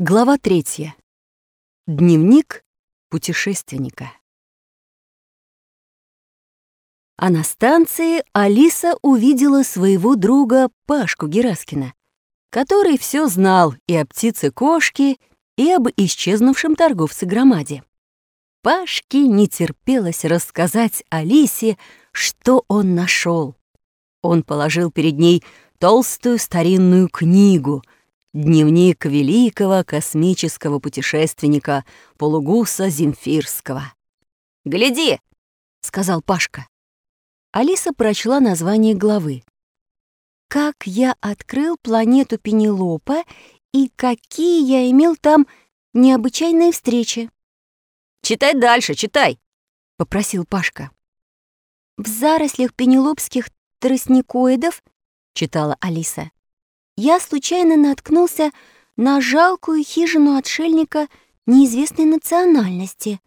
Глава третья. Дневник путешественника. А на станции Алиса увидела своего друга Пашку Гераскина, который все знал и о птице-кошке, и об исчезнувшем торговце Громаде. Пашке не терпелось рассказать Алисе, что он нашел. Он положил перед ней толстую старинную книгу — Дневник великого космического путешественника Полугуса Земфирского. «Гляди!» — сказал Пашка. Алиса прочла название главы. «Как я открыл планету Пенелопа и какие я имел там необычайные встречи». «Читай дальше, читай!» — попросил Пашка. «В зарослях пенелопских тростникоидов», — читала Алиса, я случайно наткнулся на жалкую хижину отшельника неизвестной национальности.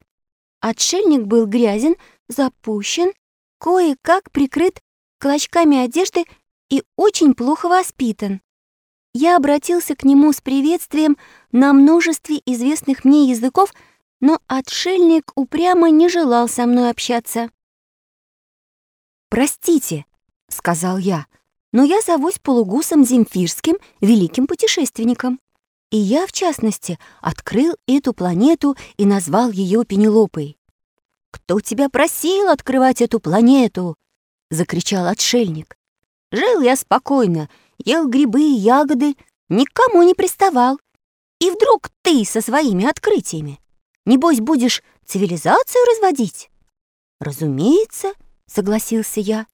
Отшельник был грязен, запущен, кое-как прикрыт клочками одежды и очень плохо воспитан. Я обратился к нему с приветствием на множестве известных мне языков, но отшельник упрямо не желал со мной общаться. «Простите», — сказал я, но я зовусь полугусом Земфирским, великим путешественником. И я, в частности, открыл эту планету и назвал ее Пенелопой. «Кто тебя просил открывать эту планету?» — закричал отшельник. «Жил я спокойно, ел грибы и ягоды, никому не приставал. И вдруг ты со своими открытиями, небось, будешь цивилизацию разводить?» «Разумеется», — согласился я.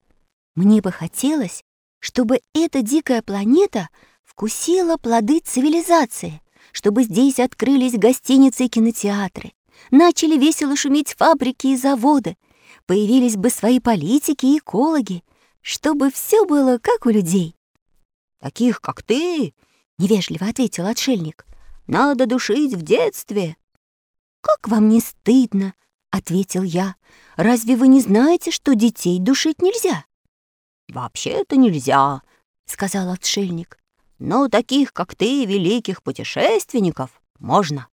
«Мне бы хотелось, чтобы эта дикая планета вкусила плоды цивилизации, чтобы здесь открылись гостиницы и кинотеатры, начали весело шуметь фабрики и заводы, появились бы свои политики и экологи, чтобы все было как у людей. «Таких, как ты», — невежливо ответил отшельник, — «надо душить в детстве». «Как вам не стыдно?» — ответил я. «Разве вы не знаете, что детей душить нельзя?» «Вообще-то нельзя», — сказал отшельник. «Но таких, как ты, великих путешественников, можно».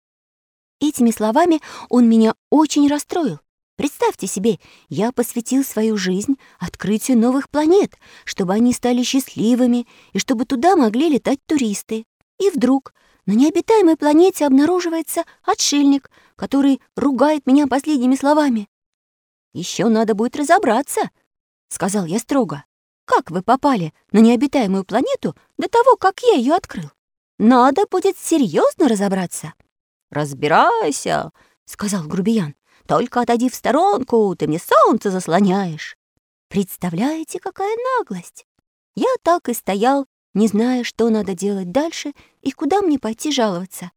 Этими словами он меня очень расстроил. Представьте себе, я посвятил свою жизнь открытию новых планет, чтобы они стали счастливыми и чтобы туда могли летать туристы. И вдруг на необитаемой планете обнаруживается отшельник, который ругает меня последними словами. «Еще надо будет разобраться», — сказал я строго. Как вы попали на необитаемую планету до того, как я ее открыл? Надо будет серьезно разобраться. «Разбирайся», — сказал грубиян. «Только отойди в сторонку, ты мне солнце заслоняешь». Представляете, какая наглость? Я так и стоял, не зная, что надо делать дальше и куда мне пойти жаловаться.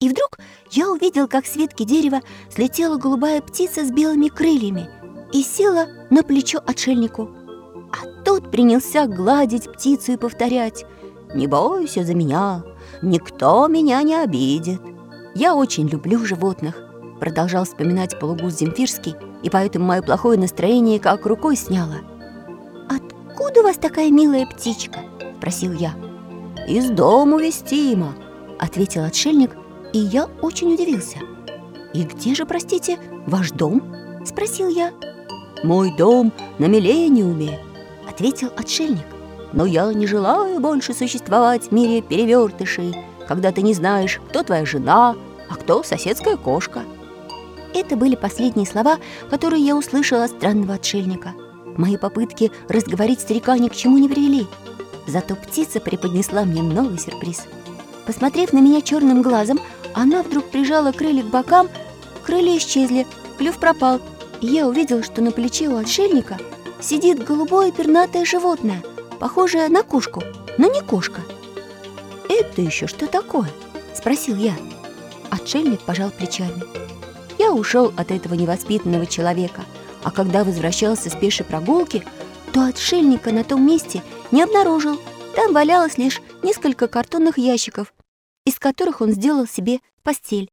И вдруг я увидел, как с ветки дерева слетела голубая птица с белыми крыльями и села на плечо отшельнику. Тот принялся гладить птицу и повторять «Не бойся за меня, никто меня не обидит». «Я очень люблю животных», — продолжал вспоминать полугуз Земфирский, и поэтому мое плохое настроение как рукой сняло. «Откуда у вас такая милая птичка?» — спросил я. «Из дому вестима», — ответил отшельник, и я очень удивился. «И где же, простите, ваш дом?» — спросил я. «Мой дом на Миллениуме», — ответил отшельник. «Но я не желаю больше существовать в мире перевертышей, когда ты не знаешь, кто твоя жена, а кто соседская кошка». Это были последние слова, которые я услышала от странного отшельника. Мои попытки разговорить старика ни к чему не привели. Зато птица преподнесла мне новый сюрприз. Посмотрев на меня черным глазом, она вдруг прижала крылья к бокам, крылья исчезли, клюв пропал, и я увидел, что на плече у отшельника — сидит голубое пернатое животное, похожее на кошку, но не кошка. «Это еще что такое?» — спросил я. Отшельник пожал плечами. Я ушел от этого невоспитанного человека, а когда возвращался с пешей прогулки, то отшельника на том месте не обнаружил. Там валялось лишь несколько картонных ящиков, из которых он сделал себе постель.